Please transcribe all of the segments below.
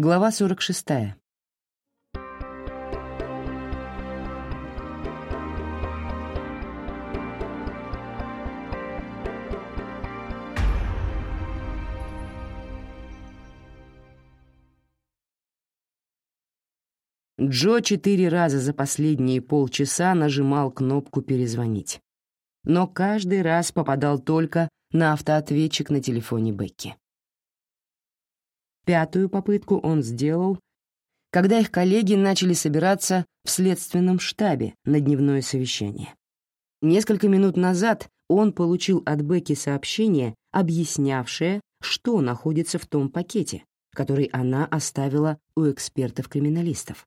Глава 46. Джо четыре раза за последние полчаса нажимал кнопку «Перезвонить», но каждый раз попадал только на автоответчик на телефоне Бекки. Пятую попытку он сделал, когда их коллеги начали собираться в следственном штабе на дневное совещание. Несколько минут назад он получил от Бекки сообщение, объяснявшее, что находится в том пакете, который она оставила у экспертов-криминалистов,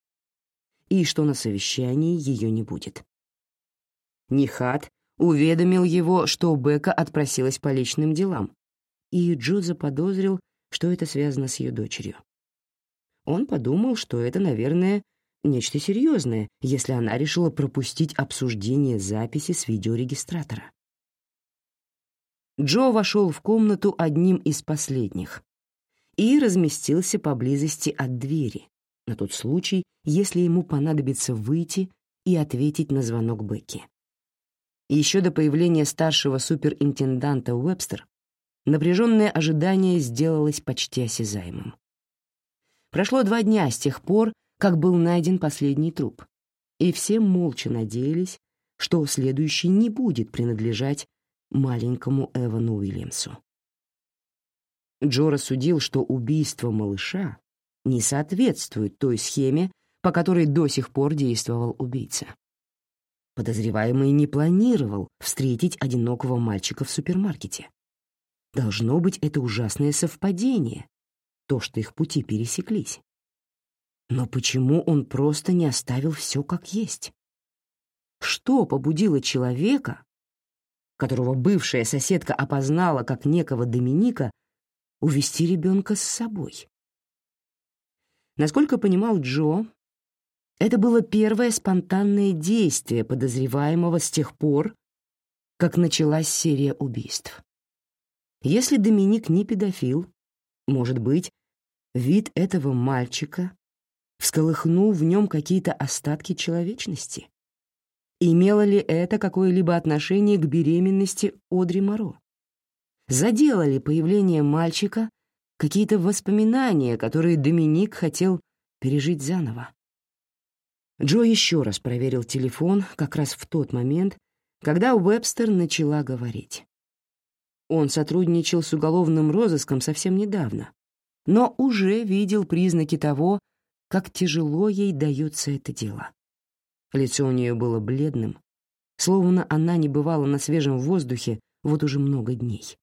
и что на совещании ее не будет. Нихат уведомил его, что Бека отпросилась по личным делам, и Джо заподозрил, что это связано с ее дочерью. Он подумал, что это, наверное, нечто серьезное, если она решила пропустить обсуждение записи с видеорегистратора. Джо вошел в комнату одним из последних и разместился поблизости от двери, на тот случай, если ему понадобится выйти и ответить на звонок Бекки. Еще до появления старшего суперинтенданта Уэбстер напряженное ожидание сделалось почти осязаемым. Прошло два дня с тех пор, как был найден последний труп, и все молча надеялись, что следующий не будет принадлежать маленькому Эвану Уильямсу. Джо рассудил, что убийство малыша не соответствует той схеме, по которой до сих пор действовал убийца. Подозреваемый не планировал встретить одинокого мальчика в супермаркете. Должно быть, это ужасное совпадение, то, что их пути пересеклись. Но почему он просто не оставил все как есть? Что побудило человека, которого бывшая соседка опознала как некого Доминика, увести ребенка с собой? Насколько понимал Джо, это было первое спонтанное действие подозреваемого с тех пор, как началась серия убийств. Если Доминик не педофил, может быть, вид этого мальчика всколыхнул в нем какие-то остатки человечности? Имело ли это какое-либо отношение к беременности Одри Моро? Задело ли появление мальчика какие-то воспоминания, которые Доминик хотел пережить заново? Джо еще раз проверил телефон как раз в тот момент, когда Уэбстер начала говорить. Он сотрудничал с уголовным розыском совсем недавно, но уже видел признаки того, как тяжело ей дается это дело. Лицо у нее было бледным, словно она не бывала на свежем воздухе вот уже много дней.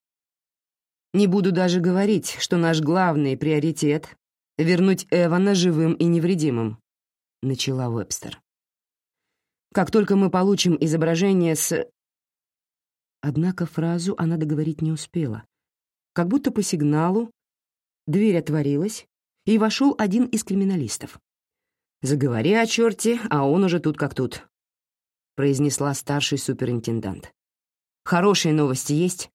«Не буду даже говорить, что наш главный приоритет — вернуть Эвана живым и невредимым», — начала Вебстер. «Как только мы получим изображение с...» Однако фразу она договорить не успела. Как будто по сигналу дверь отворилась, и вошел один из криминалистов. «Заговори о черте, а он уже тут как тут», — произнесла старший суперинтендант. «Хорошие новости есть?»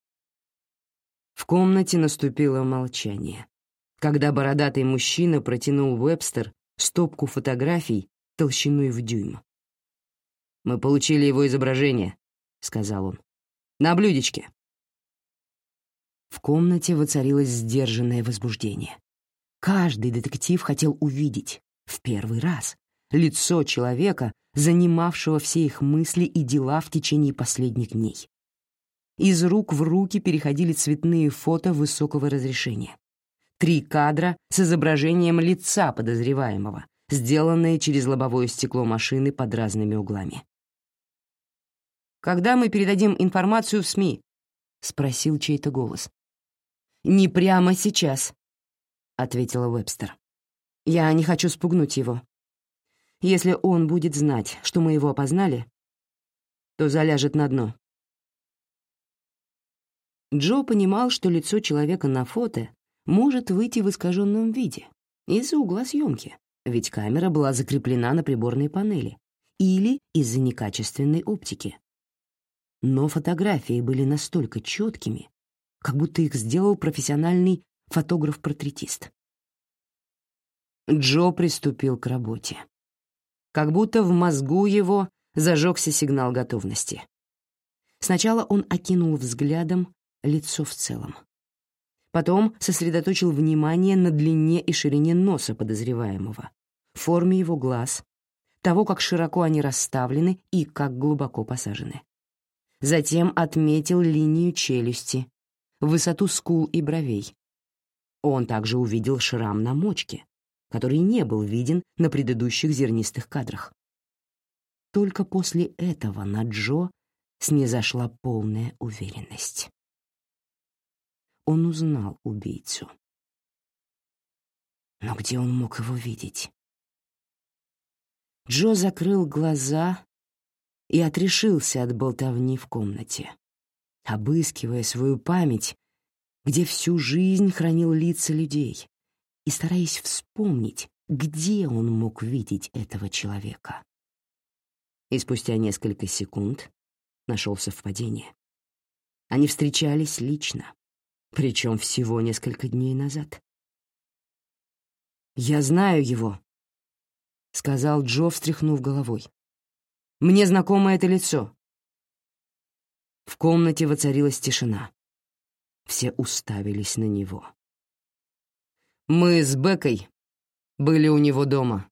В комнате наступило молчание, когда бородатый мужчина протянул Вебстер стопку фотографий толщиной в дюйм. «Мы получили его изображение», — сказал он. На блюдечке». В комнате воцарилось сдержанное возбуждение. Каждый детектив хотел увидеть, в первый раз, лицо человека, занимавшего все их мысли и дела в течение последних дней. Из рук в руки переходили цветные фото высокого разрешения. Три кадра с изображением лица подозреваемого, сделанные через лобовое стекло машины под разными углами. Когда мы передадим информацию в СМИ?» — спросил чей-то голос. «Не прямо сейчас», — ответила Вебстер. «Я не хочу спугнуть его. Если он будет знать, что мы его опознали, то заляжет на дно». Джо понимал, что лицо человека на фото может выйти в искаженном виде из-за угла съемки, ведь камера была закреплена на приборной панели, или из-за некачественной оптики но фотографии были настолько четкими, как будто их сделал профессиональный фотограф-портретист. Джо приступил к работе. Как будто в мозгу его зажегся сигнал готовности. Сначала он окинул взглядом лицо в целом. Потом сосредоточил внимание на длине и ширине носа подозреваемого, форме его глаз, того, как широко они расставлены и как глубоко посажены. Затем отметил линию челюсти, высоту скул и бровей. Он также увидел шрам на мочке, который не был виден на предыдущих зернистых кадрах. Только после этого на Джо снизошла полная уверенность. Он узнал убийцу. Но где он мог его видеть? Джо закрыл глаза и отрешился от болтовни в комнате, обыскивая свою память, где всю жизнь хранил лица людей, и стараясь вспомнить, где он мог видеть этого человека. И спустя несколько секунд нашел совпадение. Они встречались лично, причем всего несколько дней назад. «Я знаю его», — сказал Джо, встряхнув головой. «Мне знакомо это лицо». В комнате воцарилась тишина. Все уставились на него. «Мы с Бекой были у него дома»,